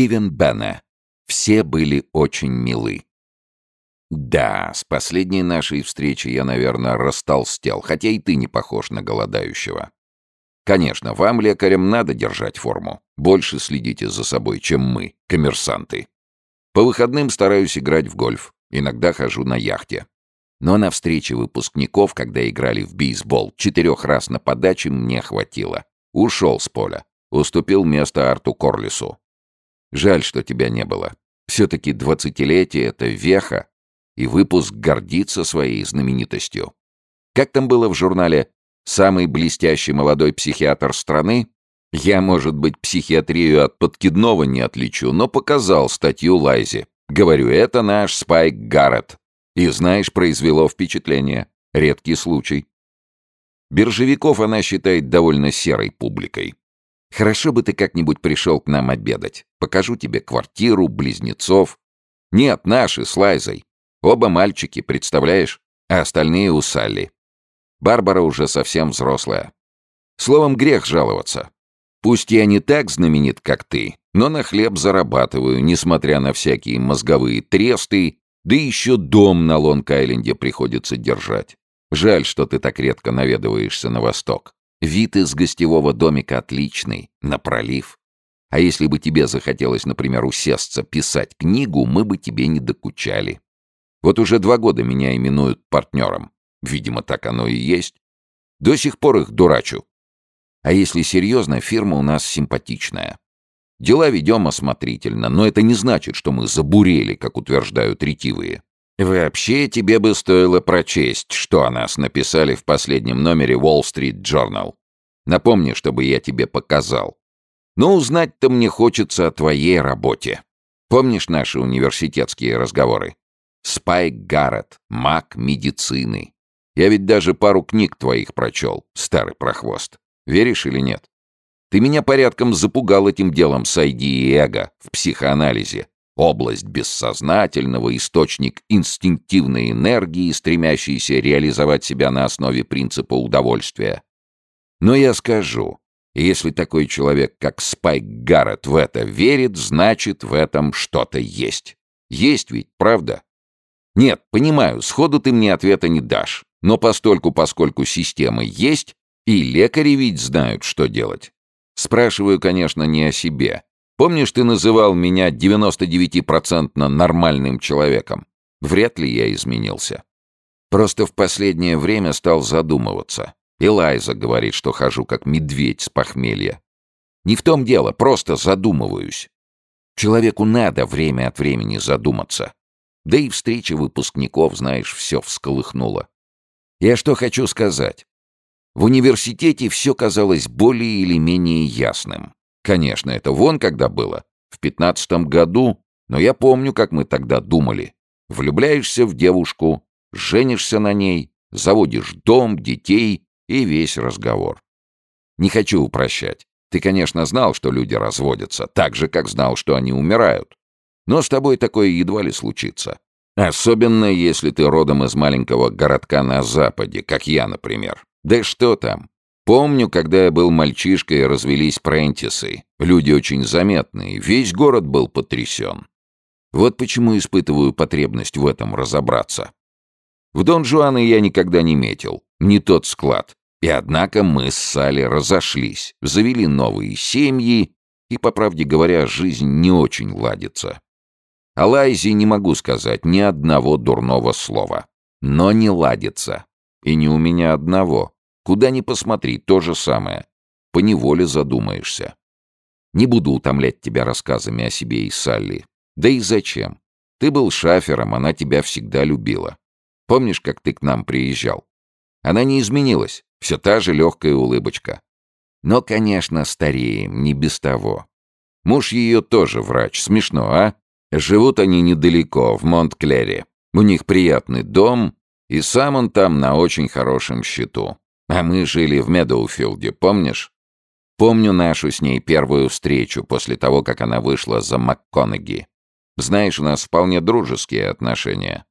Стивен Бенне. Все были очень милы. Да, с последней нашей встречи я, наверное, растолстел, хотя и ты не похож на голодающего. Конечно, вам, лекарям, надо держать форму. Больше следите за собой, чем мы, коммерсанты. По выходным стараюсь играть в гольф. Иногда хожу на яхте. Но на встрече выпускников, когда играли в бейсбол, четырех раз на подаче мне хватило. Ушел с поля. Уступил место Арту Корлису. Жаль, что тебя не было. Все-таки двадцатилетие — это веха, и выпуск гордится своей знаменитостью. Как там было в журнале «Самый блестящий молодой психиатр страны»? Я, может быть, психиатрию от подкидного не отличу, но показал статью Лайзе. Говорю, это наш Спайк Гаррет. И, знаешь, произвело впечатление. Редкий случай. Биржевиков она считает довольно серой публикой. Хорошо бы ты как-нибудь пришел к нам обедать. Покажу тебе квартиру, близнецов. Нет, наши с Лайзой. Оба мальчики, представляешь? А остальные у Салли. Барбара уже совсем взрослая. Словом, грех жаловаться. Пусть я не так знаменит, как ты, но на хлеб зарабатываю, несмотря на всякие мозговые тресты, да еще дом на Лонг-Айленде приходится держать. Жаль, что ты так редко наведываешься на восток. Вид из гостевого домика отличный, на пролив. А если бы тебе захотелось, например, усесться, писать книгу, мы бы тебе не докучали. Вот уже два года меня именуют партнером. Видимо, так оно и есть. До сих пор их дурачу. А если серьезно, фирма у нас симпатичная. Дела ведем осмотрительно, но это не значит, что мы забурели, как утверждают ретивые. Вообще, тебе бы стоило прочесть, что о нас написали в последнем номере Wall Street Journal. Напомни, чтобы я тебе показал. Но узнать-то мне хочется о твоей работе. Помнишь наши университетские разговоры? Спайк Гаррет, маг медицины. Я ведь даже пару книг твоих прочел, старый прохвост. Веришь или нет? Ты меня порядком запугал этим делом с ID и эго в психоанализе, Область бессознательного, источник инстинктивной энергии, стремящийся реализовать себя на основе принципа удовольствия. Но я скажу, если такой человек, как Спайк Гаррет, в это верит, значит, в этом что-то есть. Есть ведь, правда? Нет, понимаю, сходу ты мне ответа не дашь. Но постольку, поскольку системы есть, и лекари ведь знают, что делать. Спрашиваю, конечно, не о себе, Помнишь, ты называл меня 99% нормальным человеком? Вряд ли я изменился. Просто в последнее время стал задумываться. Элайза говорит, что хожу как медведь с похмелья. Не в том дело, просто задумываюсь. Человеку надо время от времени задуматься. Да и встреча выпускников, знаешь, все всколыхнула. Я что хочу сказать. В университете все казалось более или менее ясным. Конечно, это вон когда было, в пятнадцатом году, но я помню, как мы тогда думали. Влюбляешься в девушку, женишься на ней, заводишь дом, детей и весь разговор. Не хочу упрощать. Ты, конечно, знал, что люди разводятся, так же, как знал, что они умирают. Но с тобой такое едва ли случится. Особенно, если ты родом из маленького городка на западе, как я, например. Да что там, Помню, когда я был мальчишкой, развелись Прентисы. Люди очень заметные, весь город был потрясен. Вот почему испытываю потребность в этом разобраться. В Дон Жуана я никогда не метил, не тот склад. И однако мы с Салли разошлись, завели новые семьи, и, по правде говоря, жизнь не очень ладится. О Лайзе не могу сказать ни одного дурного слова. Но не ладится. И не у меня одного. Куда ни посмотри, то же самое. Поневоле задумаешься. Не буду утомлять тебя рассказами о себе и Салли. Да и зачем? Ты был шафером, она тебя всегда любила. Помнишь, как ты к нам приезжал? Она не изменилась, все та же легкая улыбочка. Но, конечно, стареем, не без того. Муж ее тоже врач, смешно, а? Живут они недалеко, в Монт-Клере. У них приятный дом, и сам он там на очень хорошем счету. А мы жили в Медоуфилде, помнишь? Помню нашу с ней первую встречу после того, как она вышла за МакКоннеги. Знаешь, у нас вполне дружеские отношения.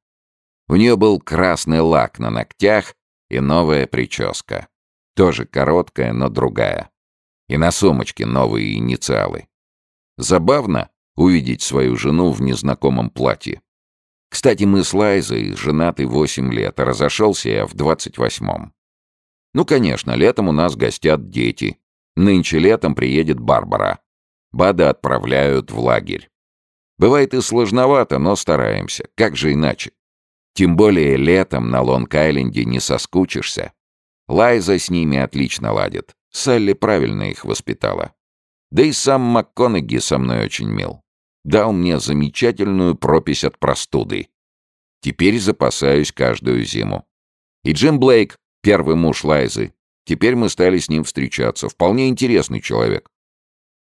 У нее был красный лак на ногтях и новая прическа. Тоже короткая, но другая. И на сумочке новые инициалы. Забавно, увидеть свою жену в незнакомом платье. Кстати, мы с Лайзой женаты 8 лет, а разошелся я в 28-м. Ну, конечно, летом у нас гостят дети. Нынче летом приедет Барбара. Бада отправляют в лагерь. Бывает и сложновато, но стараемся. Как же иначе? Тем более летом на Лонг-Айленде не соскучишься. Лайза с ними отлично ладит. Салли правильно их воспитала. Да и сам МакКонахи со мной очень мил. Дал мне замечательную пропись от простуды. Теперь запасаюсь каждую зиму. И Джим Блейк, первый муж Лайзы. Теперь мы стали с ним встречаться. Вполне интересный человек.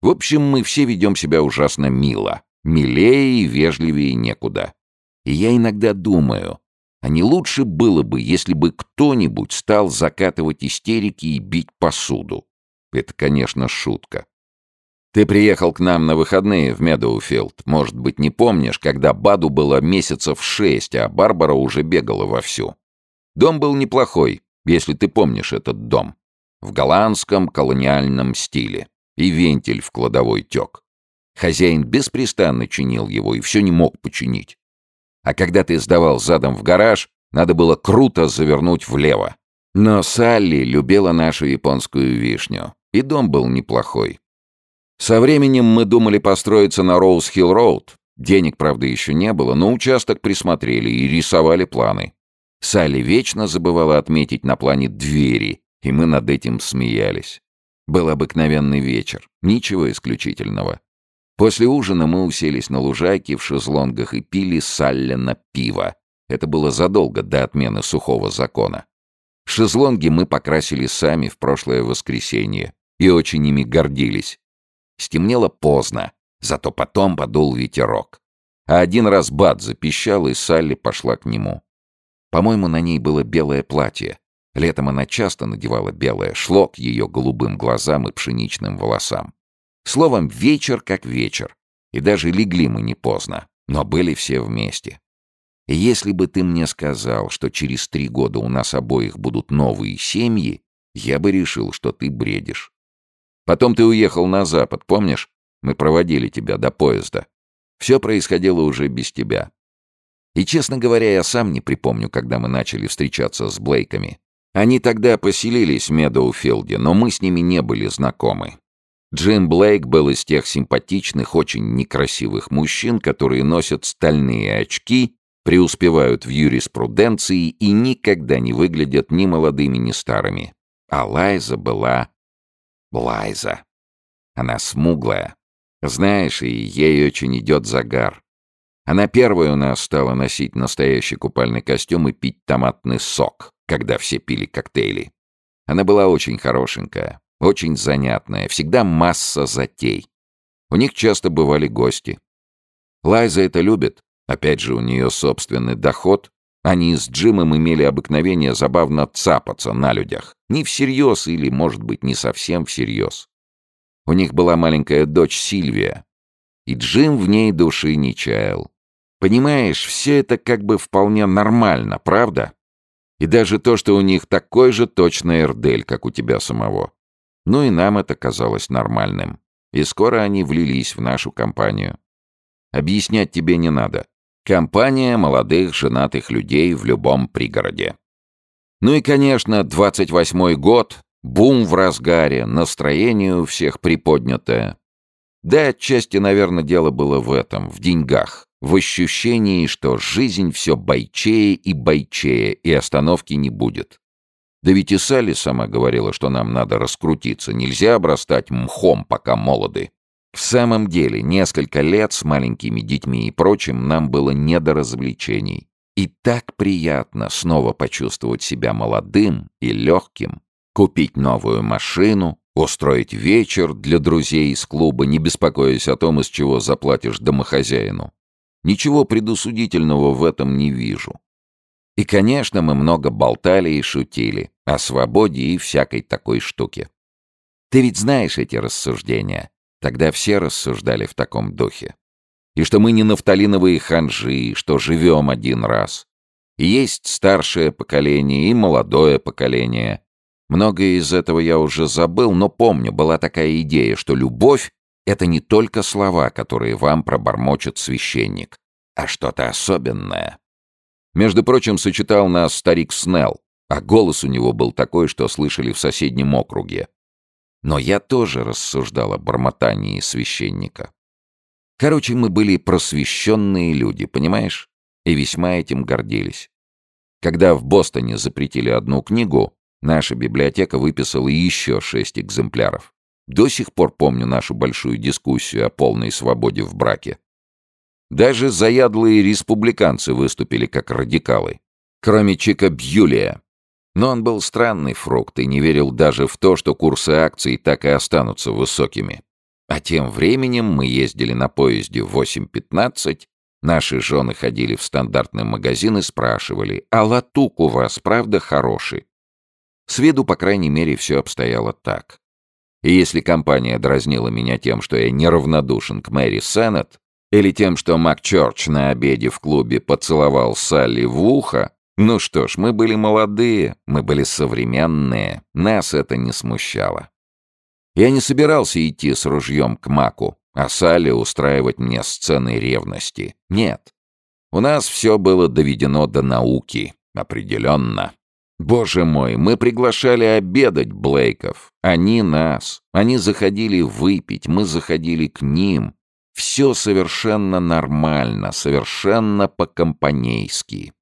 В общем, мы все ведем себя ужасно мило. Милее и вежливее некуда. И я иногда думаю, а не лучше было бы, если бы кто-нибудь стал закатывать истерики и бить посуду? Это, конечно, шутка. Ты приехал к нам на выходные в Медоуфилд. Может быть, не помнишь, когда Баду было месяцев шесть, а Барбара уже бегала вовсю. Дом был неплохой, если ты помнишь этот дом. В голландском колониальном стиле. И вентиль в кладовой тек. Хозяин беспрестанно чинил его и все не мог починить. А когда ты сдавал задом в гараж, надо было круто завернуть влево. Но Салли любила нашу японскую вишню, и дом был неплохой. Со временем мы думали построиться на Роуз-Хилл-Роуд. Денег, правда, еще не было, но участок присмотрели и рисовали планы. Салли вечно забывала отметить на плане двери, и мы над этим смеялись. Был обыкновенный вечер, ничего исключительного. После ужина мы уселись на лужайке в шезлонгах и пили саллено пиво. Это было задолго до отмены сухого закона. Шезлонги мы покрасили сами в прошлое воскресенье и очень ими гордились. Стемнело поздно, зато потом подул ветерок. А один раз Бат запищал, и Салли пошла к нему. По-моему, на ней было белое платье. Летом она часто надевала белое, шло к ее голубым глазам и пшеничным волосам. Словом, вечер как вечер. И даже легли мы не поздно, но были все вместе. И если бы ты мне сказал, что через три года у нас обоих будут новые семьи, я бы решил, что ты бредишь. Потом ты уехал на запад, помнишь? Мы проводили тебя до поезда. Все происходило уже без тебя. И, честно говоря, я сам не припомню, когда мы начали встречаться с Блейками. Они тогда поселились в Медоуфилде, но мы с ними не были знакомы. Джим Блейк был из тех симпатичных, очень некрасивых мужчин, которые носят стальные очки, преуспевают в юриспруденции и никогда не выглядят ни молодыми, ни старыми. А Лайза была Лайза. Она смуглая. Знаешь, и ей очень идет загар. Она первой у нас стала носить настоящий купальный костюм и пить томатный сок, когда все пили коктейли. Она была очень хорошенькая, очень занятная, всегда масса затей. У них часто бывали гости. Лайза это любит. Опять же, у нее собственный доход, они с Джимом имели обыкновение забавно цапаться на людях. Не всерьез или, может быть, не совсем всерьез. У них была маленькая дочь Сильвия. И Джим в ней души не чаял. Понимаешь, все это как бы вполне нормально, правда? И даже то, что у них такой же точный эрдель, как у тебя самого. Ну и нам это казалось нормальным. И скоро они влились в нашу компанию. Объяснять тебе не надо. Компания молодых женатых людей в любом пригороде. Ну и, конечно, 28-й год, бум в разгаре, настроение у всех приподнятое. Да, отчасти, наверное, дело было в этом, в деньгах, в ощущении, что жизнь все бойчее и бойчее, и остановки не будет. Да ведь и Салли сама говорила, что нам надо раскрутиться, нельзя обрастать мхом, пока молоды. В самом деле, несколько лет с маленькими детьми и прочим нам было не до развлечений. И так приятно снова почувствовать себя молодым и легким, купить новую машину, устроить вечер для друзей из клуба, не беспокоясь о том, из чего заплатишь домохозяину. Ничего предусудительного в этом не вижу. И, конечно, мы много болтали и шутили о свободе и всякой такой штуке. Ты ведь знаешь эти рассуждения. Тогда все рассуждали в таком духе. И что мы не нафталиновые ханжи, что живем один раз. И есть старшее поколение и молодое поколение. Многое из этого я уже забыл, но помню, была такая идея, что любовь Это не только слова, которые вам пробормочет священник, а что-то особенное. Между прочим, сочетал нас старик Снелл, а голос у него был такой, что слышали в соседнем округе. Но я тоже рассуждал о бормотании священника. Короче, мы были просвещенные люди, понимаешь? И весьма этим гордились. Когда в Бостоне запретили одну книгу, наша библиотека выписала еще шесть экземпляров. До сих пор помню нашу большую дискуссию о полной свободе в браке. Даже заядлые республиканцы выступили как радикалы, кроме Чика Бьюлия. Но он был странный фрукт и не верил даже в то, что курсы акций так и останутся высокими. А тем временем мы ездили на поезде в 8.15, наши жены ходили в стандартный магазин и спрашивали, а латук у вас правда хороший? С виду, по крайней мере, все обстояло так. И если компания дразнила меня тем, что я неравнодушен к Мэри Сеннет, или тем, что Мак Чорч на обеде в клубе поцеловал Салли в ухо, ну что ж, мы были молодые, мы были современные, нас это не смущало. Я не собирался идти с ружьем к Маку, а Салли устраивать мне сцены ревности. Нет. У нас все было доведено до науки, определенно. Боже мой, мы приглашали обедать Блейков. Они нас. Они заходили выпить, мы заходили к ним. Все совершенно нормально, совершенно по-компанейски.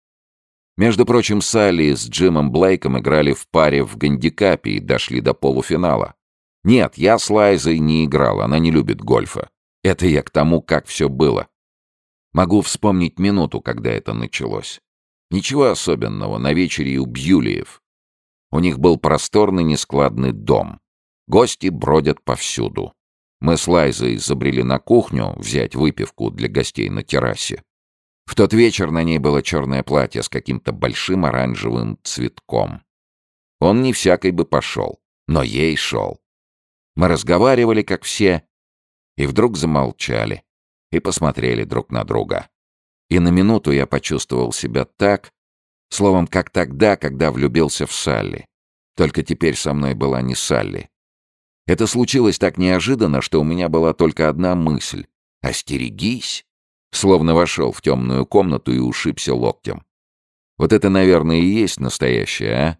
Между прочим, Салли с Джимом Блейком играли в паре в гандикапе и дошли до полуфинала. Нет, я с Лайзой не играл, она не любит гольфа. Это я к тому, как все было. Могу вспомнить минуту, когда это началось. Ничего особенного на вечере у Бьюлиев. У них был просторный нескладный дом. Гости бродят повсюду. Мы с Лайзой забрели на кухню взять выпивку для гостей на террасе. В тот вечер на ней было черное платье с каким-то большим оранжевым цветком. Он не всякой бы пошел, но ей шел. Мы разговаривали, как все, и вдруг замолчали и посмотрели друг на друга. И на минуту я почувствовал себя так, словом, как тогда, когда влюбился в Салли. Только теперь со мной была не Салли. Это случилось так неожиданно, что у меня была только одна мысль — «Остерегись!» Словно вошел в темную комнату и ушибся локтем. Вот это, наверное, и есть настоящее, а?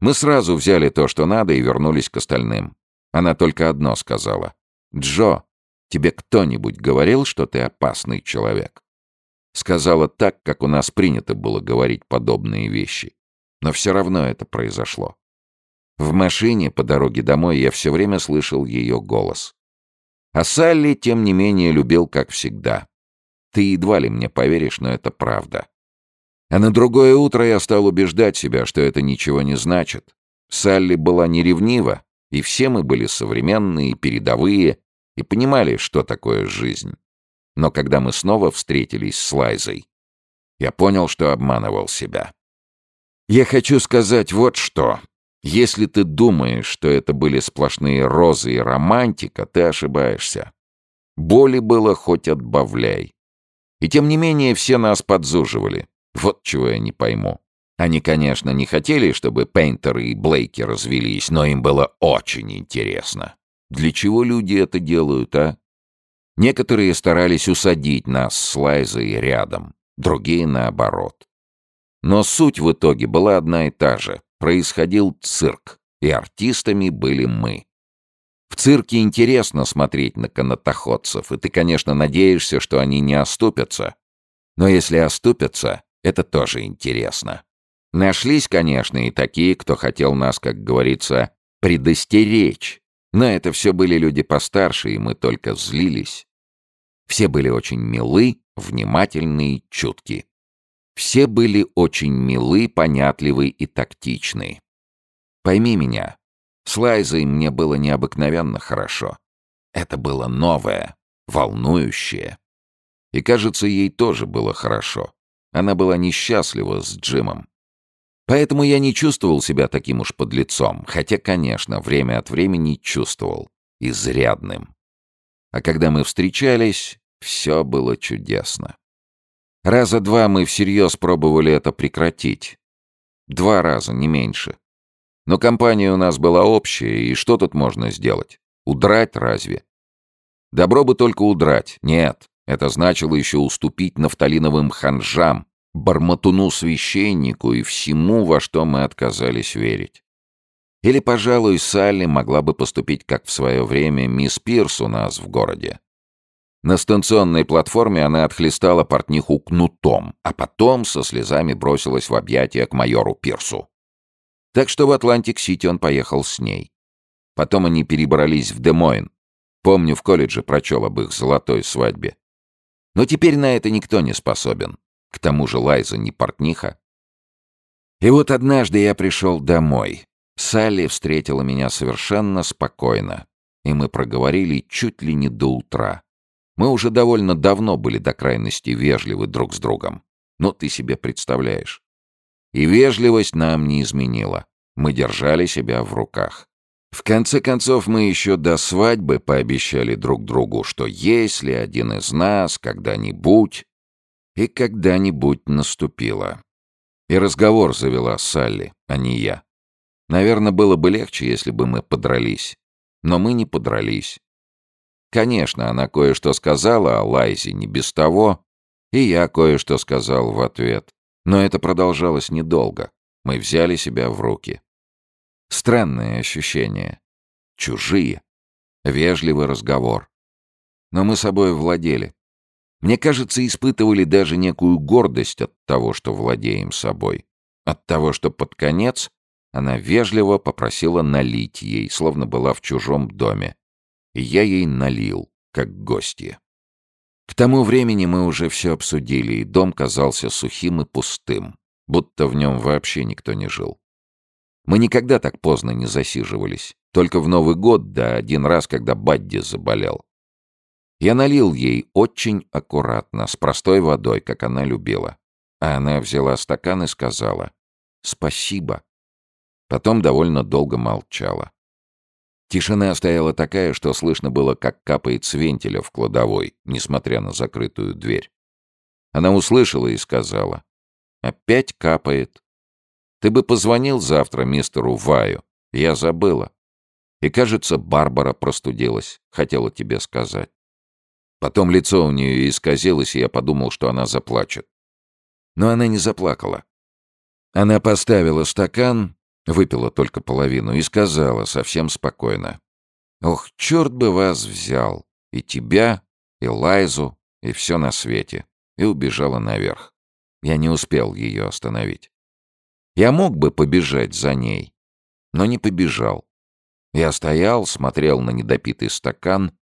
Мы сразу взяли то, что надо, и вернулись к остальным. Она только одно сказала. «Джо, тебе кто-нибудь говорил, что ты опасный человек?» Сказала так, как у нас принято было говорить подобные вещи. Но все равно это произошло. В машине по дороге домой я все время слышал ее голос. А Салли, тем не менее, любил, как всегда. Ты едва ли мне поверишь, но это правда. А на другое утро я стал убеждать себя, что это ничего не значит. Салли была не ревнива, и все мы были современные, передовые, и понимали, что такое жизнь. Но когда мы снова встретились с Лайзой, я понял, что обманывал себя. Я хочу сказать вот что. Если ты думаешь, что это были сплошные розы и романтика, ты ошибаешься. Боли было хоть отбавляй. И тем не менее все нас подзуживали. Вот чего я не пойму. Они, конечно, не хотели, чтобы Пейнтер и Блейки развелись, но им было очень интересно. Для чего люди это делают, а? Некоторые старались усадить нас с Лайзой рядом, другие наоборот. Но суть в итоге была одна и та же. Происходил цирк, и артистами были мы. В цирке интересно смотреть на канатоходцев, и ты, конечно, надеешься, что они не оступятся. Но если оступятся, это тоже интересно. Нашлись, конечно, и такие, кто хотел нас, как говорится, предостеречь. Но это все были люди постарше, и мы только злились. Все были очень милы, внимательны и чутки. Все были очень милы, понятливы и тактичны. Пойми меня, с Лайзой мне было необыкновенно хорошо. Это было новое, волнующее. И, кажется, ей тоже было хорошо. Она была несчастлива с Джимом. Поэтому я не чувствовал себя таким уж подлецом, хотя, конечно, время от времени чувствовал. Изрядным. А когда мы встречались, все было чудесно. Раза два мы всерьез пробовали это прекратить. Два раза, не меньше. Но компания у нас была общая, и что тут можно сделать? Удрать разве? Добро бы только удрать. Нет, это значило еще уступить нафталиновым ханжам, барматуну-священнику и всему, во что мы отказались верить. Или, пожалуй, Салли могла бы поступить, как в свое время мисс Пирс у нас в городе. На станционной платформе она отхлестала портниху кнутом, а потом со слезами бросилась в объятия к майору Пирсу. Так что в Атлантик-Сити он поехал с ней. Потом они перебрались в Демойн. Помню, в колледже прочел об их золотой свадьбе. Но теперь на это никто не способен. К тому же Лайза не портниха. И вот однажды я пришел домой. Салли встретила меня совершенно спокойно, и мы проговорили чуть ли не до утра. Мы уже довольно давно были до крайности вежливы друг с другом. Но ты себе представляешь. И вежливость нам не изменила. Мы держали себя в руках. В конце концов, мы еще до свадьбы пообещали друг другу, что если один из нас когда-нибудь... И когда-нибудь наступило. И разговор завела Салли, а не я. Наверное, было бы легче, если бы мы подрались. Но мы не подрались. Конечно, она кое-что сказала о Лайзе не без того, и я кое-что сказал в ответ. Но это продолжалось недолго. Мы взяли себя в руки. Странные ощущения. Чужие. Вежливый разговор. Но мы собой владели. Мне кажется, испытывали даже некую гордость от того, что владеем собой. От того, что под конец она вежливо попросила налить ей, словно была в чужом доме и я ей налил, как гостья. К тому времени мы уже все обсудили, и дом казался сухим и пустым, будто в нем вообще никто не жил. Мы никогда так поздно не засиживались, только в Новый год, да один раз, когда Бадди заболел. Я налил ей очень аккуратно, с простой водой, как она любила. А она взяла стакан и сказала «Спасибо». Потом довольно долго молчала. Тишина стояла такая, что слышно было, как капает с вентиля в кладовой, несмотря на закрытую дверь. Она услышала и сказала. «Опять капает. Ты бы позвонил завтра мистеру Ваю. Я забыла. И, кажется, Барбара простудилась. Хотела тебе сказать». Потом лицо у нее исказилось, и я подумал, что она заплачет. Но она не заплакала. Она поставила стакан, Выпила только половину и сказала совсем спокойно. «Ох, черт бы вас взял! И тебя, и Лайзу, и все на свете!» И убежала наверх. Я не успел ее остановить. Я мог бы побежать за ней, но не побежал. Я стоял, смотрел на недопитый стакан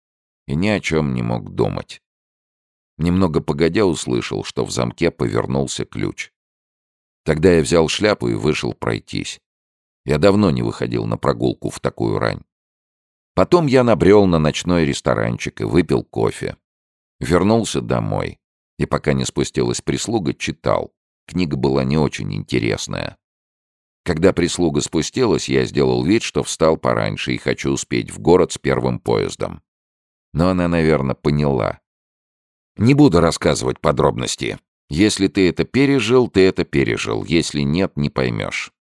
и ни о чем не мог думать. Немного погодя услышал, что в замке повернулся ключ. Тогда я взял шляпу и вышел пройтись. Я давно не выходил на прогулку в такую рань. Потом я набрел на ночной ресторанчик и выпил кофе. Вернулся домой. И пока не спустилась прислуга, читал. Книга была не очень интересная. Когда прислуга спустилась, я сделал вид, что встал пораньше и хочу успеть в город с первым поездом. Но она, наверное, поняла. Не буду рассказывать подробности. Если ты это пережил, ты это пережил. Если нет, не поймешь.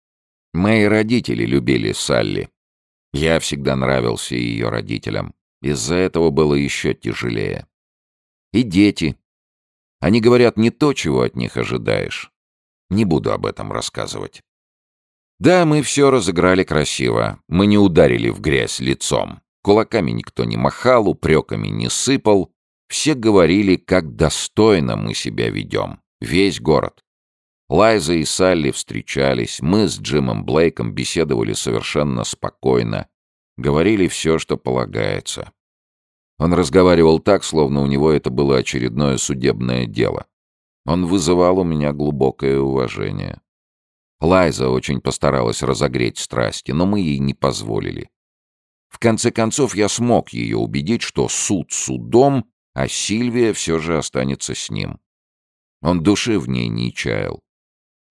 Мои родители любили Салли. Я всегда нравился ее родителям. Из-за этого было еще тяжелее. И дети. Они говорят не то, чего от них ожидаешь. Не буду об этом рассказывать. Да, мы все разыграли красиво. Мы не ударили в грязь лицом. Кулаками никто не махал, упреками не сыпал. Все говорили, как достойно мы себя ведем. Весь город. Лайза и Салли встречались, мы с Джимом Блейком беседовали совершенно спокойно, говорили все, что полагается. Он разговаривал так, словно у него это было очередное судебное дело. Он вызывал у меня глубокое уважение. Лайза очень постаралась разогреть страсти, но мы ей не позволили. В конце концов, я смог ее убедить, что суд судом, а Сильвия все же останется с ним. Он души в ней не чаял.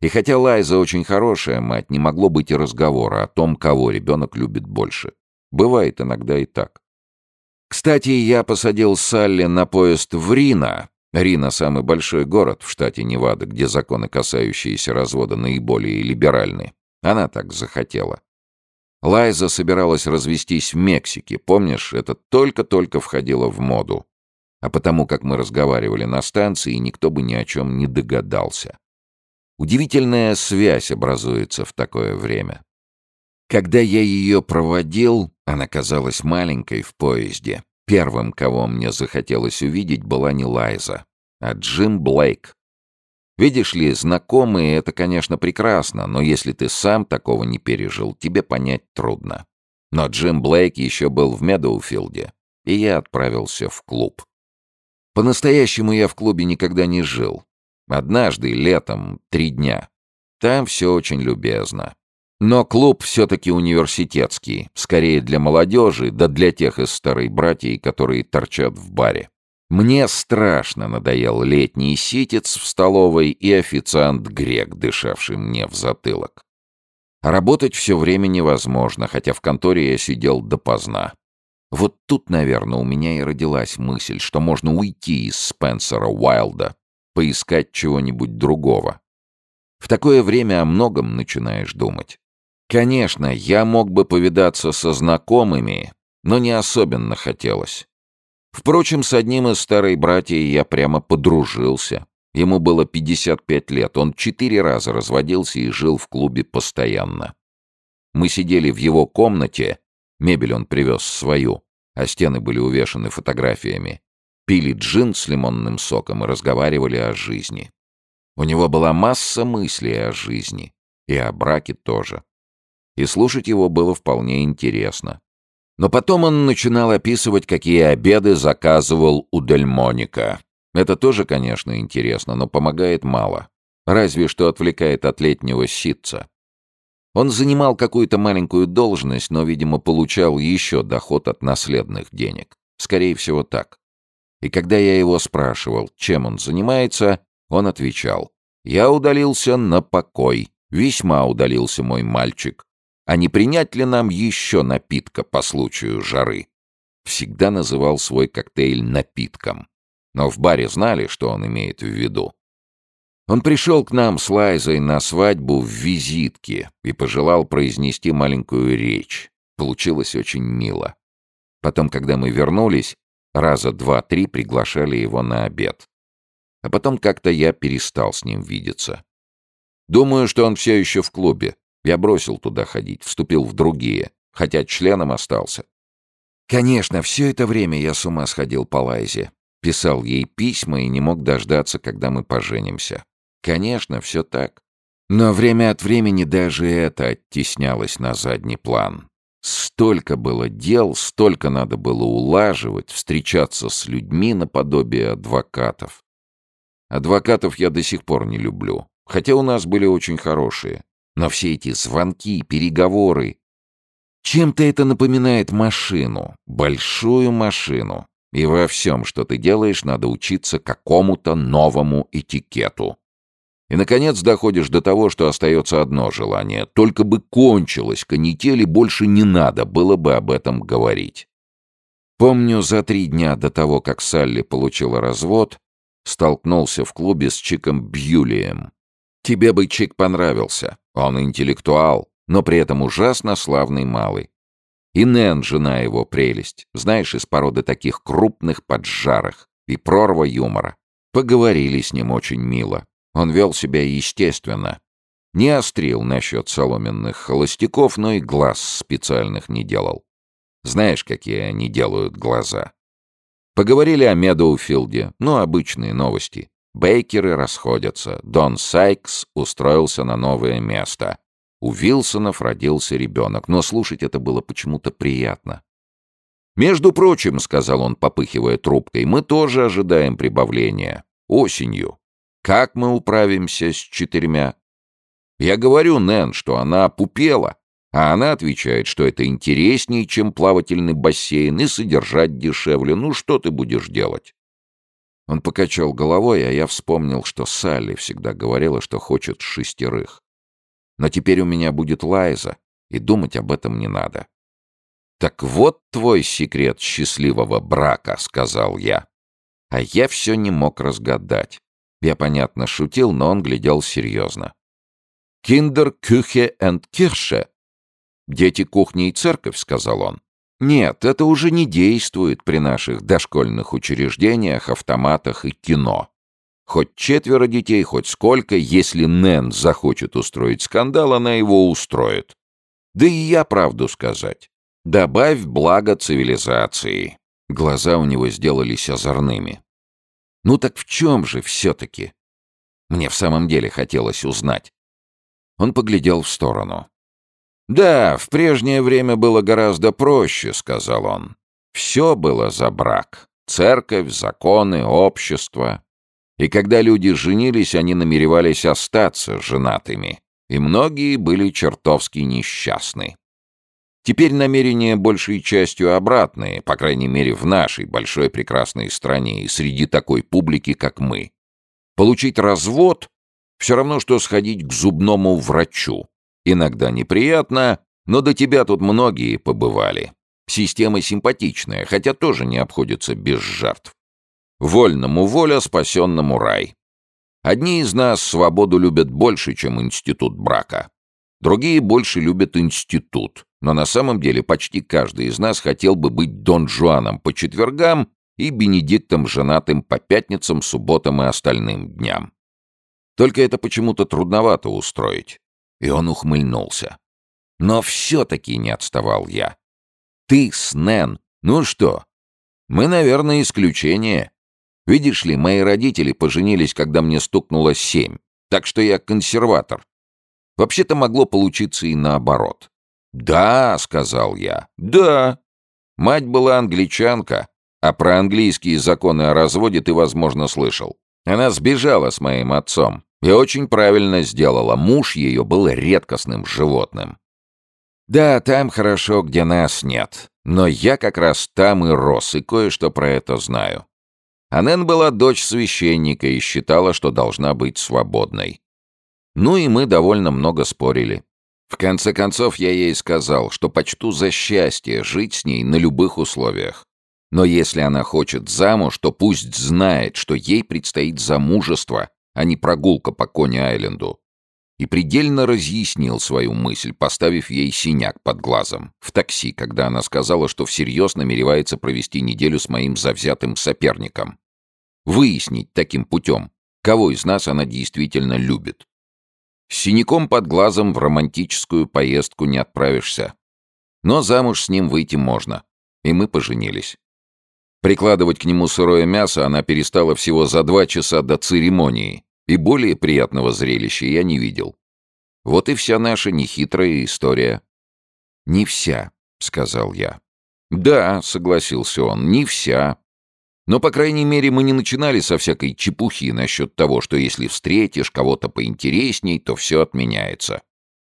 И хотя Лайза очень хорошая мать, не могло быть и разговора о том, кого ребенок любит больше. Бывает иногда и так. Кстати, я посадил Салли на поезд в Рино. Рино — самый большой город в штате Невада, где законы, касающиеся развода, наиболее либеральны. Она так захотела. Лайза собиралась развестись в Мексике, помнишь, это только-только входило в моду. А потому как мы разговаривали на станции, никто бы ни о чем не догадался. Удивительная связь образуется в такое время. Когда я ее проводил, она казалась маленькой в поезде. Первым, кого мне захотелось увидеть, была не Лайза, а Джим Блейк. Видишь ли, знакомые — это, конечно, прекрасно, но если ты сам такого не пережил, тебе понять трудно. Но Джим Блейк еще был в Медоуфилде, и я отправился в клуб. По-настоящему я в клубе никогда не жил. Однажды, летом, три дня. Там все очень любезно. Но клуб все-таки университетский, скорее для молодежи, да для тех из старой братьей, которые торчат в баре. Мне страшно надоел летний ситец в столовой и официант-грек, дышавший мне в затылок. работать все время невозможно, хотя в конторе я сидел допоздна. Вот тут, наверное, у меня и родилась мысль, что можно уйти из Спенсера Уайлда, поискать чего-нибудь другого. В такое время о многом начинаешь думать. Конечно, я мог бы повидаться со знакомыми, но не особенно хотелось. Впрочем, с одним из старой братьев я прямо подружился. Ему было 55 лет, он четыре раза разводился и жил в клубе постоянно. Мы сидели в его комнате, мебель он привез свою, а стены были увешаны фотографиями, пили джин с лимонным соком и разговаривали о жизни. У него была масса мыслей о жизни, и о браке тоже и слушать его было вполне интересно. Но потом он начинал описывать, какие обеды заказывал у Дельмоника. Это тоже, конечно, интересно, но помогает мало. Разве что отвлекает от летнего ситца. Он занимал какую-то маленькую должность, но, видимо, получал еще доход от наследных денег. Скорее всего, так. И когда я его спрашивал, чем он занимается, он отвечал, «Я удалился на покой. Весьма удалился мой мальчик. А не принять ли нам еще напитка по случаю жары? Всегда называл свой коктейль напитком. Но в баре знали, что он имеет в виду. Он пришел к нам с Лайзой на свадьбу в визитке и пожелал произнести маленькую речь. Получилось очень мило. Потом, когда мы вернулись, раза два-три приглашали его на обед. А потом как-то я перестал с ним видеться. Думаю, что он все еще в клубе. Я бросил туда ходить, вступил в другие, хотя членом остался. Конечно, все это время я с ума сходил по Лайзе. Писал ей письма и не мог дождаться, когда мы поженимся. Конечно, все так. Но время от времени даже это оттеснялось на задний план. Столько было дел, столько надо было улаживать, встречаться с людьми наподобие адвокатов. Адвокатов я до сих пор не люблю, хотя у нас были очень хорошие. Но все эти звонки, переговоры... Чем-то это напоминает машину, большую машину. И во всем, что ты делаешь, надо учиться какому-то новому этикету. И, наконец, доходишь до того, что остается одно желание. Только бы кончилось канители, больше не надо было бы об этом говорить. Помню, за три дня до того, как Салли получила развод, столкнулся в клубе с Чиком Бьюлием. Тебе бы Чик понравился. Он интеллектуал, но при этом ужасно славный малый. И Нэн, жена его, прелесть. Знаешь, из породы таких крупных поджарых. И прорва юмора. Поговорили с ним очень мило. Он вел себя естественно. Не острил насчет соломенных холостяков, но и глаз специальных не делал. Знаешь, какие они делают глаза. Поговорили о Медоуфилде, ну, обычные новости. Бейкеры расходятся. Дон Сайкс устроился на новое место. У Вилсонов родился ребенок, но слушать это было почему-то приятно. «Между прочим», — сказал он, попыхивая трубкой, — «мы тоже ожидаем прибавления. Осенью. Как мы управимся с четырьмя?» Я говорю Нэн, что она пупела, а она отвечает, что это интереснее, чем плавательный бассейн, и содержать дешевле. Ну, что ты будешь делать? Он покачал головой, а я вспомнил, что Салли всегда говорила, что хочет шестерых. Но теперь у меня будет Лайза, и думать об этом не надо. «Так вот твой секрет счастливого брака», — сказал я. А я все не мог разгадать. Я, понятно, шутил, но он глядел серьезно. «Киндер, Кюхе энд Кирше». «Дети кухни и церковь», — сказал он. «Нет, это уже не действует при наших дошкольных учреждениях, автоматах и кино. Хоть четверо детей, хоть сколько, если Нэн захочет устроить скандал, она его устроит. Да и я правду сказать. Добавь благо цивилизации». Глаза у него сделались озорными. «Ну так в чем же все-таки?» Мне в самом деле хотелось узнать. Он поглядел в сторону. «Да, в прежнее время было гораздо проще», — сказал он. «Все было за брак. Церковь, законы, общество. И когда люди женились, они намеревались остаться женатыми. И многие были чертовски несчастны. Теперь намерения большей частью обратные, по крайней мере в нашей большой прекрасной стране и среди такой публики, как мы. Получить развод — все равно, что сходить к зубному врачу. Иногда неприятно, но до тебя тут многие побывали. Система симпатичная, хотя тоже не обходится без жертв. Вольному воля, спасенному рай. Одни из нас свободу любят больше, чем институт брака. Другие больше любят институт. Но на самом деле почти каждый из нас хотел бы быть Дон Жуаном по четвергам и Бенедиктом женатым по пятницам, субботам и остальным дням. Только это почему-то трудновато устроить. И он ухмыльнулся. Но все-таки не отставал я. Ты, Снен, ну что? Мы, наверное, исключение. Видишь ли, мои родители поженились, когда мне стукнуло семь, так что я консерватор. Вообще-то могло получиться и наоборот. «Да», — сказал я, — «да». Мать была англичанка, а про английские законы о разводе ты, возможно, слышал. Она сбежала с моим отцом, и очень правильно сделала. Муж ее был редкостным животным. Да, там хорошо, где нас нет. Но я как раз там и рос, и кое-что про это знаю. Анен была дочь священника и считала, что должна быть свободной. Ну и мы довольно много спорили. В конце концов, я ей сказал, что почту за счастье жить с ней на любых условиях. Но если она хочет замуж, то пусть знает, что ей предстоит замужество, а не прогулка по Кони-Айленду. И предельно разъяснил свою мысль, поставив ей синяк под глазом. В такси, когда она сказала, что всерьез намеревается провести неделю с моим завзятым соперником. Выяснить таким путем, кого из нас она действительно любит. С синяком под глазом в романтическую поездку не отправишься. Но замуж с ним выйти можно. И мы поженились. Прикладывать к нему сырое мясо она перестала всего за два часа до церемонии, и более приятного зрелища я не видел. Вот и вся наша нехитрая история. «Не вся», — сказал я. «Да», — согласился он, — «не вся. Но, по крайней мере, мы не начинали со всякой чепухи насчет того, что если встретишь кого-то поинтересней, то все отменяется.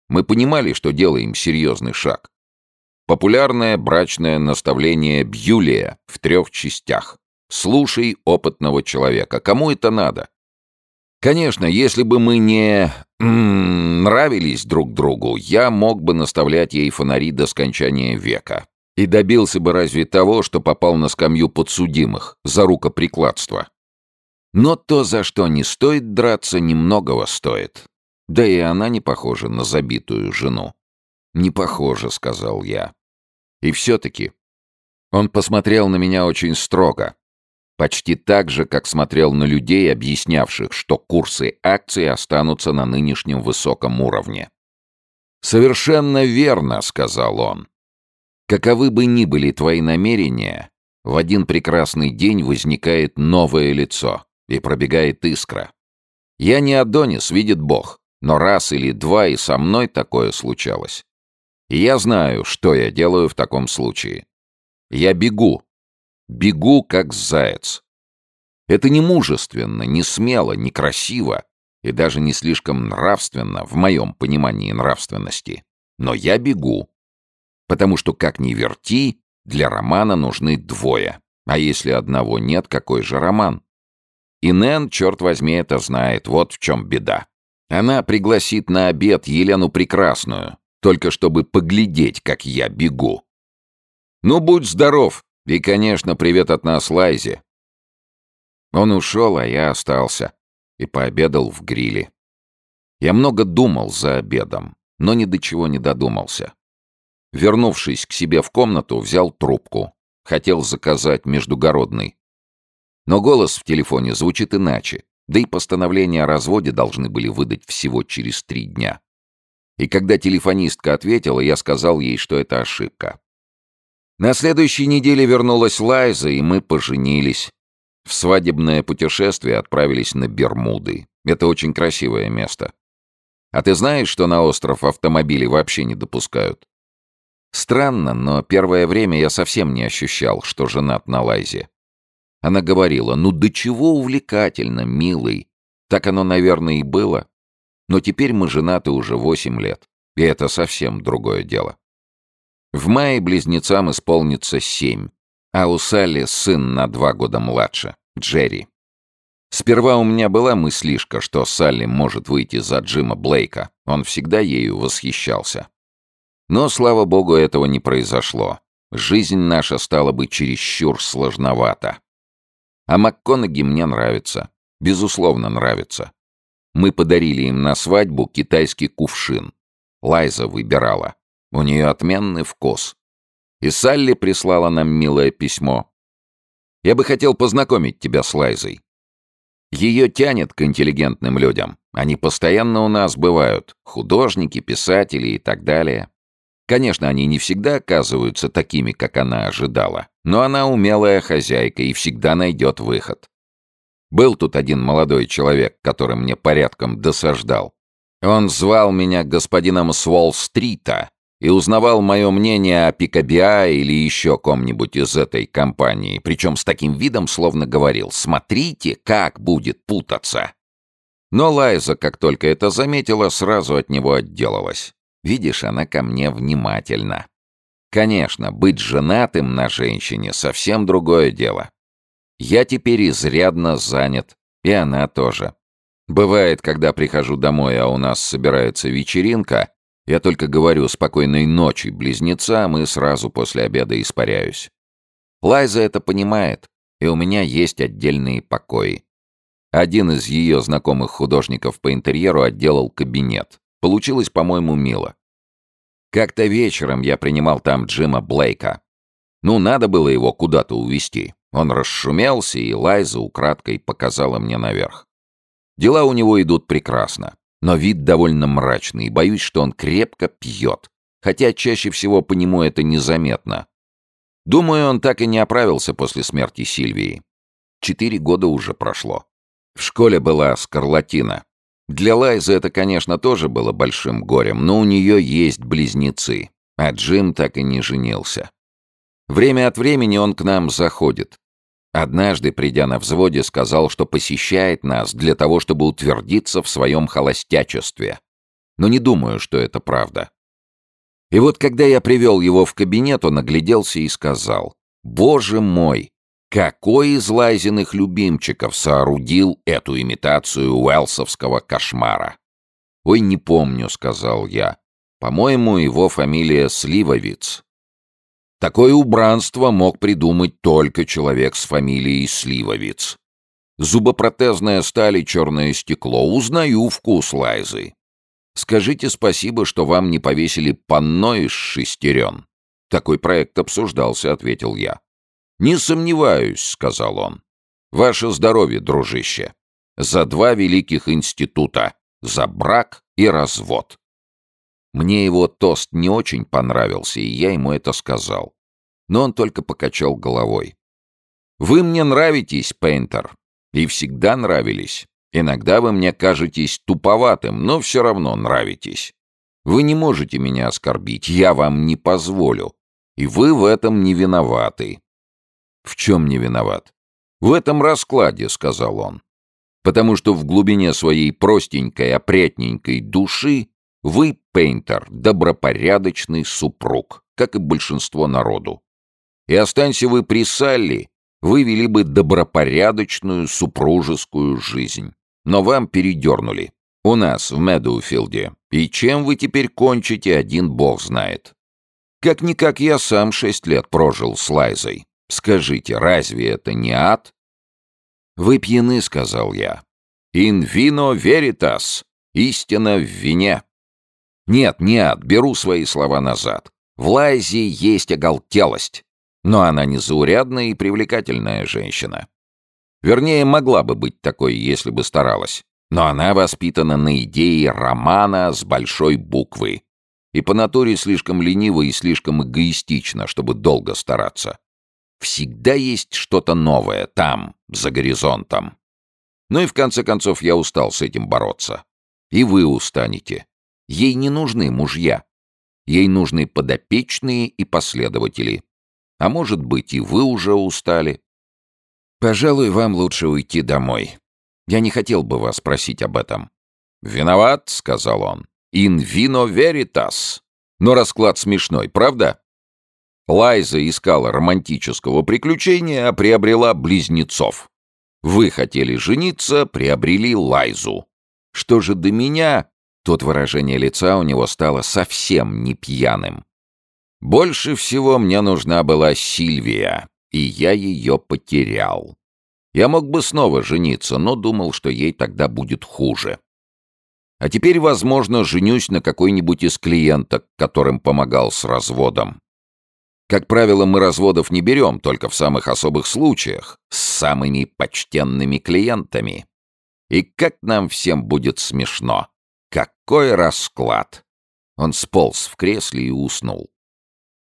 Мы понимали, что делаем серьезный шаг. Популярное брачное наставление Бьюлия в трех частях. «Слушай опытного человека. Кому это надо?» Конечно, если бы мы не нравились друг другу, я мог бы наставлять ей фонари до скончания века. И добился бы разве того, что попал на скамью подсудимых за рукоприкладство. Но то, за что не стоит драться, немногого стоит. Да и она не похожа на забитую жену. «Не похоже», — сказал я. «И все-таки...» Он посмотрел на меня очень строго, Почти так же, как смотрел на людей, объяснявших, что курсы акций останутся на нынешнем высоком уровне. «Совершенно верно», — сказал он. «Каковы бы ни были твои намерения, в один прекрасный день возникает новое лицо, и пробегает искра. Я не Адонис, видит Бог, но раз или два и со мной такое случалось. И я знаю, что я делаю в таком случае. Я бегу, Бегу, как заяц. Это не мужественно, не смело, не красиво и даже не слишком нравственно в моем понимании нравственности. Но я бегу. Потому что, как ни верти, для романа нужны двое. А если одного нет, какой же роман? И Нэн, черт возьми, это знает. Вот в чем беда. Она пригласит на обед Елену Прекрасную, только чтобы поглядеть, как я бегу. «Ну, будь здоров!» И, конечно, привет от нас Лайзе. Он ушел, а я остался. И пообедал в гриле. Я много думал за обедом, но ни до чего не додумался. Вернувшись к себе в комнату, взял трубку. Хотел заказать междугородный. Но голос в телефоне звучит иначе, да и постановление о разводе должны были выдать всего через три дня. И когда телефонистка ответила, я сказал ей, что это ошибка. На следующей неделе вернулась Лайза, и мы поженились. В свадебное путешествие отправились на Бермуды. Это очень красивое место. А ты знаешь, что на остров автомобили вообще не допускают? Странно, но первое время я совсем не ощущал, что женат на Лайзе. Она говорила, ну до чего увлекательно, милый. Так оно, наверное, и было. Но теперь мы женаты уже восемь лет. И это совсем другое дело. В мае близнецам исполнится семь, а у Салли сын на два года младше, Джерри. Сперва у меня была мыслишка, что Салли может выйти за Джима Блейка. Он всегда ею восхищался. Но, слава богу, этого не произошло. Жизнь наша стала бы чересчур сложновата. А МакКонахи мне нравится. Безусловно, нравится. Мы подарили им на свадьбу китайский кувшин. Лайза выбирала. У нее отменный вкус. И Салли прислала нам милое письмо. Я бы хотел познакомить тебя с Лайзой. Ее тянет к интеллигентным людям. Они постоянно у нас бывают. Художники, писатели и так далее. Конечно, они не всегда оказываются такими, как она ожидала. Но она умелая хозяйка и всегда найдет выход. Был тут один молодой человек, который мне порядком досаждал. Он звал меня господином с Уолл-стрита и узнавал мое мнение о Пикабиа или еще ком-нибудь из этой компании, причем с таким видом словно говорил «Смотрите, как будет путаться». Но Лайза, как только это заметила, сразу от него отделалась. Видишь, она ко мне внимательна. Конечно, быть женатым на женщине — совсем другое дело. Я теперь изрядно занят, и она тоже. Бывает, когда прихожу домой, а у нас собирается вечеринка, я только говорю «спокойной ночи, близнецам» и сразу после обеда испаряюсь. Лайза это понимает, и у меня есть отдельные покои. Один из ее знакомых художников по интерьеру отделал кабинет. Получилось, по-моему, мило. Как-то вечером я принимал там Джима Блейка. Ну, надо было его куда-то увезти. Он расшумелся, и Лайза украдкой показала мне наверх. Дела у него идут прекрасно, но вид довольно мрачный, и боюсь, что он крепко пьет, хотя чаще всего по нему это незаметно. Думаю, он так и не оправился после смерти Сильвии. Четыре года уже прошло. В школе была скарлатина. Для Лайзы это, конечно, тоже было большим горем, но у нее есть близнецы, а Джим так и не женился. Время от времени он к нам заходит. Однажды, придя на взводе, сказал, что посещает нас для того, чтобы утвердиться в своем холостячестве. Но не думаю, что это правда. И вот когда я привел его в кабинет, он огляделся и сказал, «Боже мой, какой из Лайзиных любимчиков соорудил эту имитацию уэлсовского кошмара? «Ой, не помню», — сказал я. «По-моему, его фамилия Сливовиц». Такое убранство мог придумать только человек с фамилией Сливовиц. Зубопротезная сталь и черное стекло. Узнаю вкус Лайзы. Скажите спасибо, что вам не повесили панно из шестерен. Такой проект обсуждался, ответил я. «Не сомневаюсь», — сказал он. «Ваше здоровье, дружище. За два великих института. За брак и развод». Мне его тост не очень понравился, и я ему это сказал. Но он только покачал головой. «Вы мне нравитесь, Пейнтер, и всегда нравились. Иногда вы мне кажетесь туповатым, но все равно нравитесь. Вы не можете меня оскорбить, я вам не позволю. И вы в этом не виноваты. В чем не виноват? В этом раскладе, сказал он. Потому что в глубине своей простенькой, опрятненькой души вы, Пейнтер, добропорядочный супруг, как и большинство народу. И останься вы при Салли, вы вели бы добропорядочную супружескую жизнь. Но вам передернули. У нас, в Медоуфилде. И чем вы теперь кончите, один бог знает. Как-никак я сам шесть лет прожил с Лайзой. Скажите, разве это не ад? Вы пьяны, сказал я. In vino veritas. Истина в вине. Нет, не ад, беру свои слова назад. В Лайзе есть оголтелость, но она незаурядная и привлекательная женщина. Вернее, могла бы быть такой, если бы старалась. Но она воспитана на идее романа с большой буквы. И по натуре слишком ленива и слишком эгоистична, чтобы долго стараться. Всегда есть что-то новое там, за горизонтом. Ну и в конце концов я устал с этим бороться. И вы устанете. Ей не нужны мужья. Ей нужны подопечные и последователи. А может быть, и вы уже устали. Пожалуй, вам лучше уйти домой. Я не хотел бы вас спросить об этом. «Виноват», — сказал он. «In vino veritas». Но расклад смешной, правда? Лайза искала романтического приключения, а приобрела близнецов. Вы хотели жениться, приобрели Лайзу. Что же до меня? Тут выражение лица у него стало совсем не пьяным. Больше всего мне нужна была Сильвия, и я ее потерял. Я мог бы снова жениться, но думал, что ей тогда будет хуже. А теперь, возможно, женюсь на какой-нибудь из клиенток, которым помогал с разводом. Как правило, мы разводов не берем, только в самых особых случаях, с самыми почтенными клиентами. И как нам всем будет смешно. Какой расклад! Он сполз в кресле и уснул.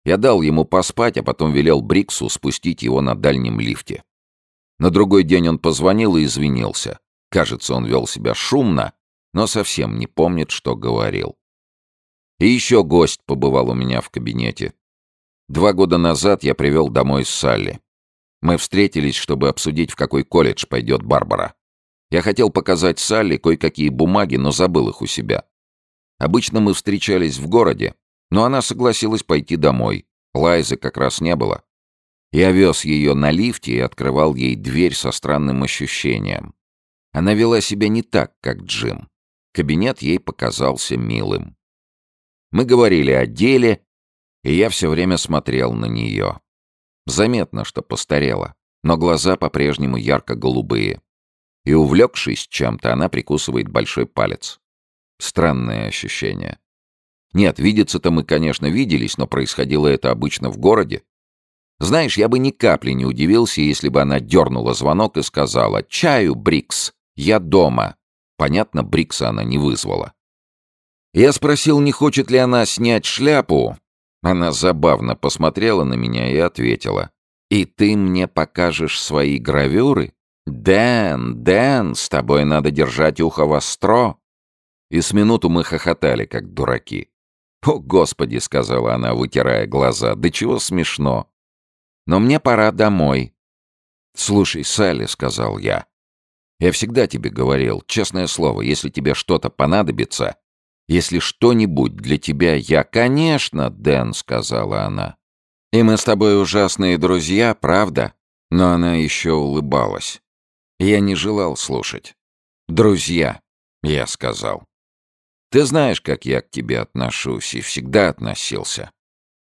Я дал ему поспать, а потом велел Бриксу спустить его на дальнем лифте. На другой день он позвонил и извинился. Кажется, он вел себя шумно, но совсем не помнит, что говорил. И еще гость побывал у меня в кабинете. Два года назад я привел домой Салли. Мы встретились, чтобы обсудить, в какой колледж пойдет Барбара. Я хотел показать Салли кое-какие бумаги, но забыл их у себя. Обычно мы встречались в городе, но она согласилась пойти домой. Лайзы как раз не было. Я вез ее на лифте и открывал ей дверь со странным ощущением. Она вела себя не так, как Джим. Кабинет ей показался милым. Мы говорили о деле, и я все время смотрел на нее. Заметно, что постарела, но глаза по-прежнему ярко-голубые. И, увлекшись чем-то, она прикусывает большой палец. Странное ощущение. Нет, видеться-то мы, конечно, виделись, но происходило это обычно в городе. Знаешь, я бы ни капли не удивился, если бы она дернула звонок и сказала «Чаю, Брикс, я дома». Понятно, Брикса она не вызвала. Я спросил, не хочет ли она снять шляпу. Она забавно посмотрела на меня и ответила. «И ты мне покажешь свои гравюры? Дэн, Дэн, с тобой надо держать ухо востро». И с минуту мы хохотали, как дураки. «О, Господи!» — сказала она, вытирая глаза. «Да чего смешно! Но мне пора домой». «Слушай, Салли», — сказал я, — «я всегда тебе говорил, честное слово, если тебе что-то понадобится, если что-нибудь для тебя я...» «Конечно, Дэн», — сказала она. «И мы с тобой ужасные друзья, правда?» Но она еще улыбалась. Я не желал слушать. «Друзья», — я сказал. «Ты знаешь, как я к тебе отношусь и всегда относился.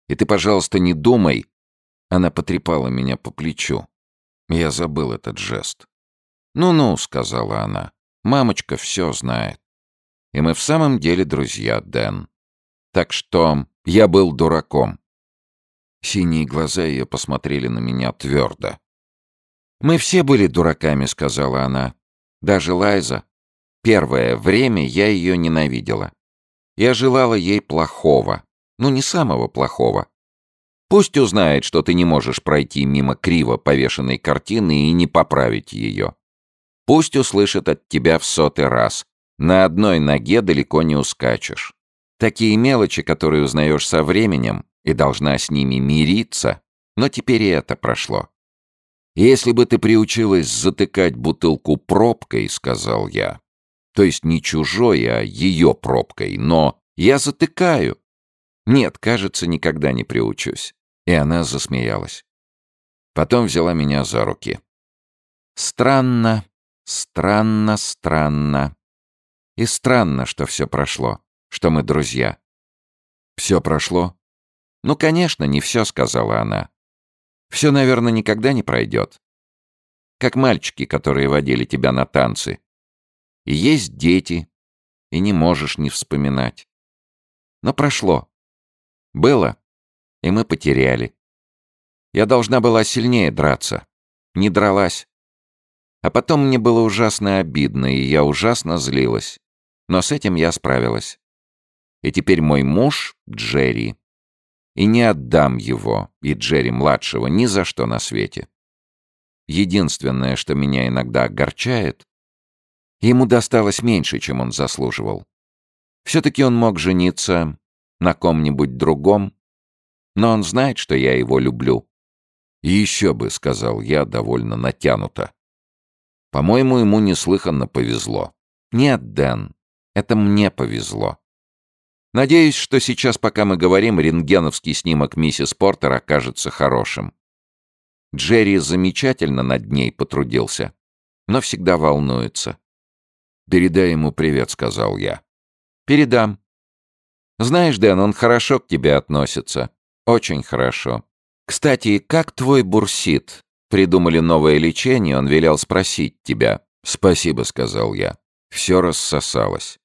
И ты, пожалуйста, не думай, она потрепала меня по плечу. Я забыл этот жест. «Ну-ну», — сказала она, — «мамочка все знает. И мы в самом деле друзья, Дэн. Так что я был дураком». Синие глаза ее посмотрели на меня твердо. «Мы все были дураками», — сказала она. «Даже Лайза. Первое время я ее ненавидела. Я желала ей плохого. Ну, не самого плохого. Пусть узнает, что ты не можешь пройти мимо криво повешенной картины и не поправить ее. Пусть услышит от тебя в сотый раз. На одной ноге далеко не ускачешь. Такие мелочи, которые узнаешь со временем, и должна с ними мириться, но теперь и это прошло. «Если бы ты приучилась затыкать бутылку пробкой», — сказал я, то есть не чужой, а ее пробкой, но я затыкаю. Нет, кажется, никогда не приучусь. И она засмеялась. Потом взяла меня за руки. Странно, странно, странно. И странно, что все прошло, что мы друзья. Все прошло? Ну, конечно, не все, сказала она. Все, наверное, никогда не пройдет. Как мальчики, которые водили тебя на танцы. И есть дети, и не можешь не вспоминать. Но прошло. Было, И мы потеряли. Я должна была сильнее драться. Не дралась. А потом мне было ужасно обидно, и я ужасно злилась. Но с этим я справилась. И теперь мой муж — Джерри. И не отдам его, и Джерри-младшего, ни за что на свете. Единственное, что меня иногда огорчает, ему досталось меньше, чем он заслуживал. Все-таки он мог жениться на ком-нибудь другом, но он знает, что я его люблю. Еще бы, — сказал я довольно натянуто. По-моему, ему неслыханно повезло. Нет, Дэн, это мне повезло. Надеюсь, что сейчас, пока мы говорим, рентгеновский снимок миссис Портер окажется хорошим. Джерри замечательно над ней потрудился, но всегда волнуется. «Передай ему привет», — сказал я. «Передам. Знаешь, Дэн, он хорошо к тебе относится. Очень хорошо. Кстати, как твой бурсит? Придумали новое лечение, он велел спросить тебя». «Спасибо», — сказал я. Все рассосалось.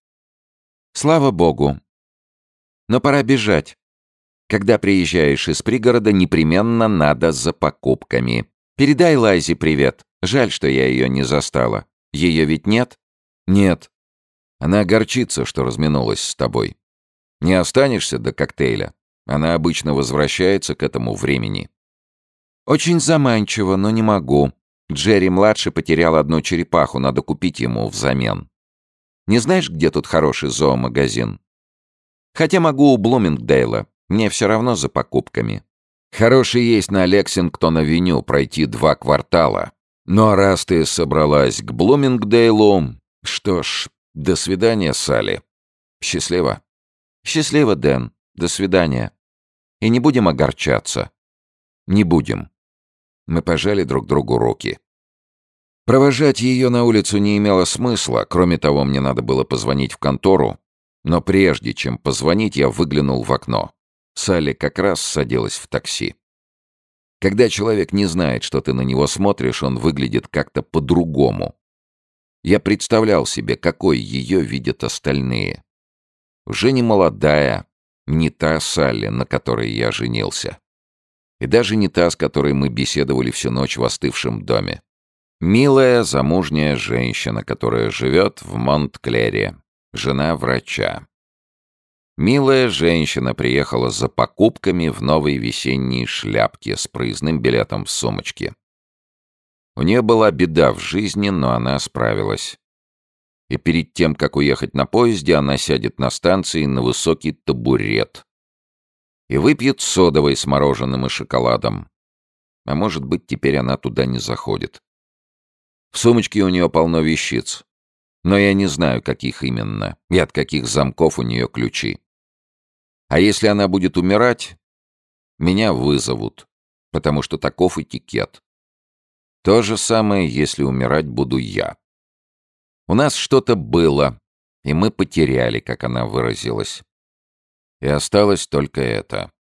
«Слава богу. Но пора бежать. Когда приезжаешь из пригорода, непременно надо за покупками. Передай Лайзе привет. Жаль, что я ее не застала. Ее ведь нет? Нет. Она огорчится, что разминулась с тобой. Не останешься до коктейля. Она обычно возвращается к этому времени. Очень заманчиво, но не могу. Джерри-младший потерял одну черепаху, надо купить ему взамен. Не знаешь, где тут хороший зоомагазин? Хотя могу у Блумингдейла. Мне все равно за покупками. Хороший есть на Лексингтон-авеню пройти два квартала. Но раз ты собралась к Блумингдейлу... Что ж, до свидания, Салли. Счастливо. Счастливо, Дэн. До свидания. И не будем огорчаться. Не будем. Мы пожали друг другу руки. Провожать ее на улицу не имело смысла, кроме того, мне надо было позвонить в контору, но прежде чем позвонить, я выглянул в окно. Салли как раз садилась в такси. Когда человек не знает, что ты на него смотришь, он выглядит как-то по-другому. Я представлял себе, какой ее видят остальные. Уже не молодая, не та Салли, на которой я женился. И даже не та, с которой мы беседовали всю ночь в остывшем доме. Милая замужняя женщина, которая живет в Монтклере, жена врача. Милая женщина приехала за покупками в новой весенней шляпке с проездным билетом в сумочке. У нее была беда в жизни, но она справилась. И перед тем, как уехать на поезде, она сядет на станции на высокий табурет и выпьет содовой с мороженым и шоколадом. А может быть, теперь она туда не заходит. В сумочке у нее полно вещиц. Но я не знаю, каких именно, и от каких замков у нее ключи. А если она будет умирать, меня вызовут, потому что таков этикет. То же самое, если умирать буду я. У нас что-то было, и мы потеряли, как она выразилась. И осталось только это.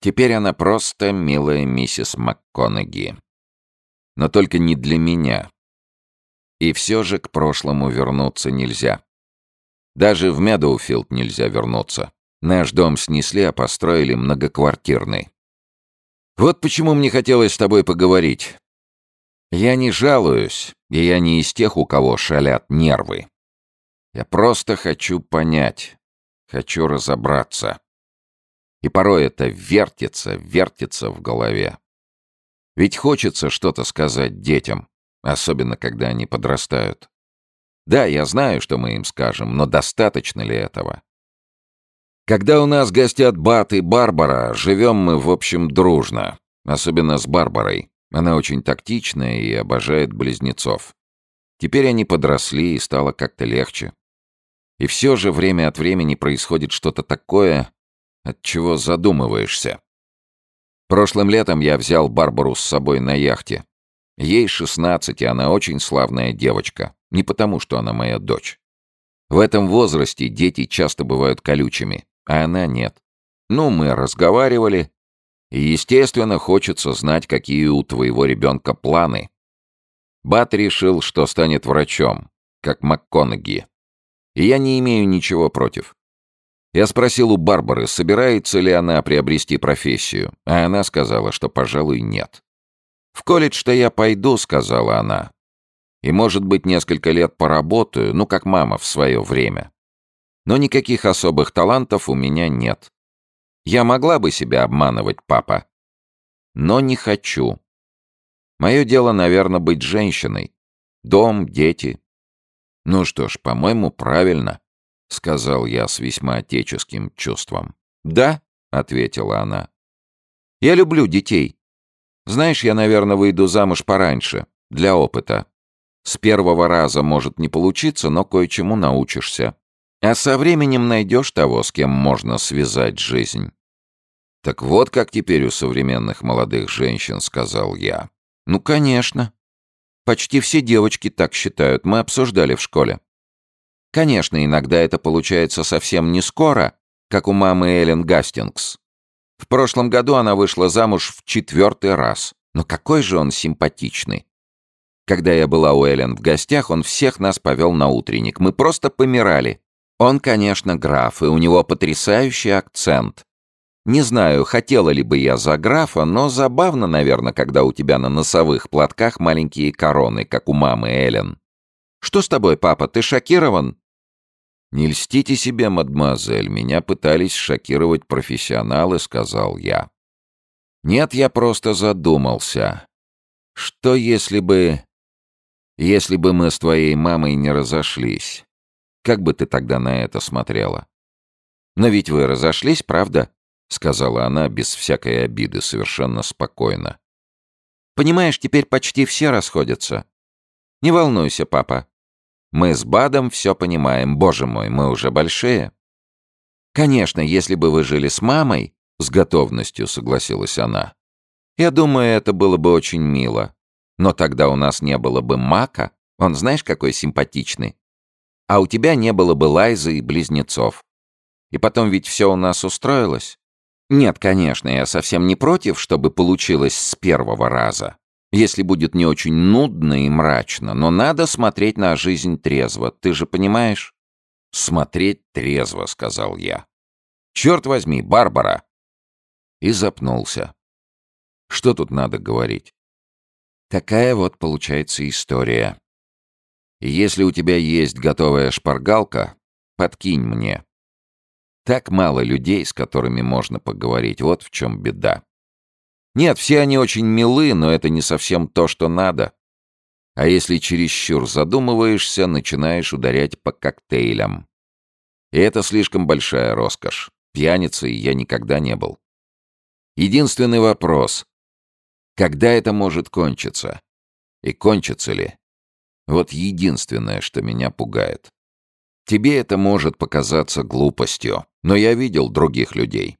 Теперь она просто милая миссис МакКоннеги. Но только не для меня. И все же к прошлому вернуться нельзя. Даже в Медоуфилд нельзя вернуться. Наш дом снесли, а построили многоквартирный. Вот почему мне хотелось с тобой поговорить. Я не жалуюсь, и я не из тех, у кого шалят нервы. Я просто хочу понять, хочу разобраться. И порой это вертится, вертится в голове. Ведь хочется что-то сказать детям, особенно когда они подрастают. Да, я знаю, что мы им скажем, но достаточно ли этого? Когда у нас гостят Бат и Барбара, живем мы, в общем, дружно. Особенно с Барбарой. Она очень тактичная и обожает близнецов. Теперь они подросли, и стало как-то легче. И все же время от времени происходит что-то такое, от чего задумываешься. Прошлым летом я взял Барбару с собой на яхте. Ей 16, и она очень славная девочка. Не потому, что она моя дочь. В этом возрасте дети часто бывают колючими а она нет. Ну, мы разговаривали, и, естественно, хочется знать, какие у твоего ребенка планы. Бат решил, что станет врачом, как МакКоннеги. И я не имею ничего против. Я спросил у Барбары, собирается ли она приобрести профессию, а она сказала, что, пожалуй, нет. «В колледж-то я пойду», — сказала она. «И, может быть, несколько лет поработаю, ну, как мама в свое время. Но никаких особых талантов у меня нет. Я могла бы себя обманывать, папа. Но не хочу. Мое дело, наверное, быть женщиной. Дом, дети. Ну что ж, по-моему, правильно. — сказал я с весьма отеческим чувством. «Да», — ответила она. «Я люблю детей. Знаешь, я, наверное, выйду замуж пораньше, для опыта. С первого раза может не получиться, но кое-чему научишься. А со временем найдешь того, с кем можно связать жизнь». «Так вот как теперь у современных молодых женщин», — сказал я. «Ну, конечно. Почти все девочки так считают, мы обсуждали в школе. Конечно, иногда это получается совсем не скоро, как у мамы Эллен Гастингс. В прошлом году она вышла замуж в четвертый раз. Но какой же он симпатичный. Когда я была у Эллен в гостях, он всех нас повел на утренник. Мы просто помирали. Он, конечно, граф, и у него потрясающий акцент. Не знаю, хотела ли бы я за графа, но забавно, наверное, когда у тебя на носовых платках маленькие короны, как у мамы Эллен. Что с тобой, папа, ты шокирован?» «Не льстите себе, мадемуазель, меня пытались шокировать профессионалы», — сказал я. «Нет, я просто задумался. Что если бы... Если бы мы с твоей мамой не разошлись? Как бы ты тогда на это смотрела?» «Но ведь вы разошлись, правда?» — сказала она без всякой обиды, совершенно спокойно. «Понимаешь, теперь почти все расходятся. Не волнуйся, папа. Мы с Бадом все понимаем. Боже мой, мы уже большие. Конечно, если бы вы жили с мамой, с готовностью согласилась она. Я думаю, это было бы очень мило. Но тогда у нас не было бы Мака. Он знаешь, какой симпатичный. А у тебя не было бы Лайзы и близнецов. И потом ведь все у нас устроилось. Нет, конечно, я совсем не против, чтобы получилось с первого раза. Если будет не очень нудно и мрачно, но надо смотреть на жизнь трезво, ты же понимаешь? «Смотреть трезво», — сказал я. «Черт возьми, Барбара!» И запнулся. Что тут надо говорить? Такая вот получается история. Если у тебя есть готовая шпаргалка, подкинь мне. Так мало людей, с которыми можно поговорить, вот в чем беда. Нет, все они очень милы, но это не совсем то, что надо. А если чересчур задумываешься, начинаешь ударять по коктейлям. И это слишком большая роскошь. Пьяницей я никогда не был. Единственный вопрос — когда это может кончиться? И кончится ли? Вот единственное, что меня пугает. Тебе это может показаться глупостью, но я видел других людей.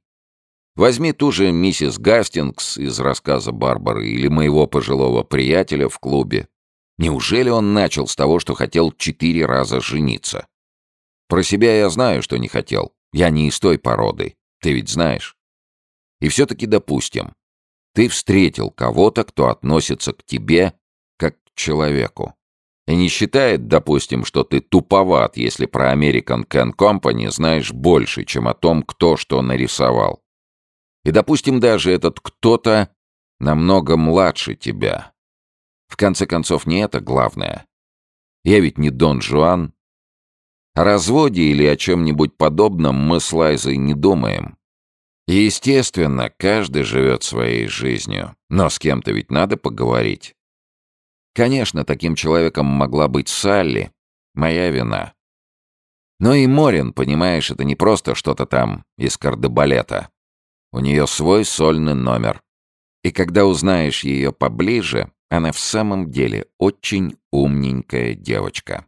Возьми ту же миссис Гастингс из рассказа Барбары или моего пожилого приятеля в клубе. Неужели он начал с того, что хотел четыре раза жениться? Про себя я знаю, что не хотел. Я не из той породы. Ты ведь знаешь. И все-таки допустим. Ты встретил кого-то, кто относится к тебе как к человеку. И не считает, допустим, что ты туповат, если про American Can Company знаешь больше, чем о том, кто что нарисовал. И, допустим, даже этот кто-то намного младше тебя. В конце концов, не это главное. Я ведь не Дон Жуан. О разводе или о чем-нибудь подобном мы с Лайзой не думаем. Естественно, каждый живет своей жизнью, но с кем-то ведь надо поговорить. Конечно, таким человеком могла быть Салли, моя вина. Но и Морин, понимаешь, это не просто что-то там из кардебалета. У нее свой сольный номер. И когда узнаешь ее поближе, она в самом деле очень умненькая девочка.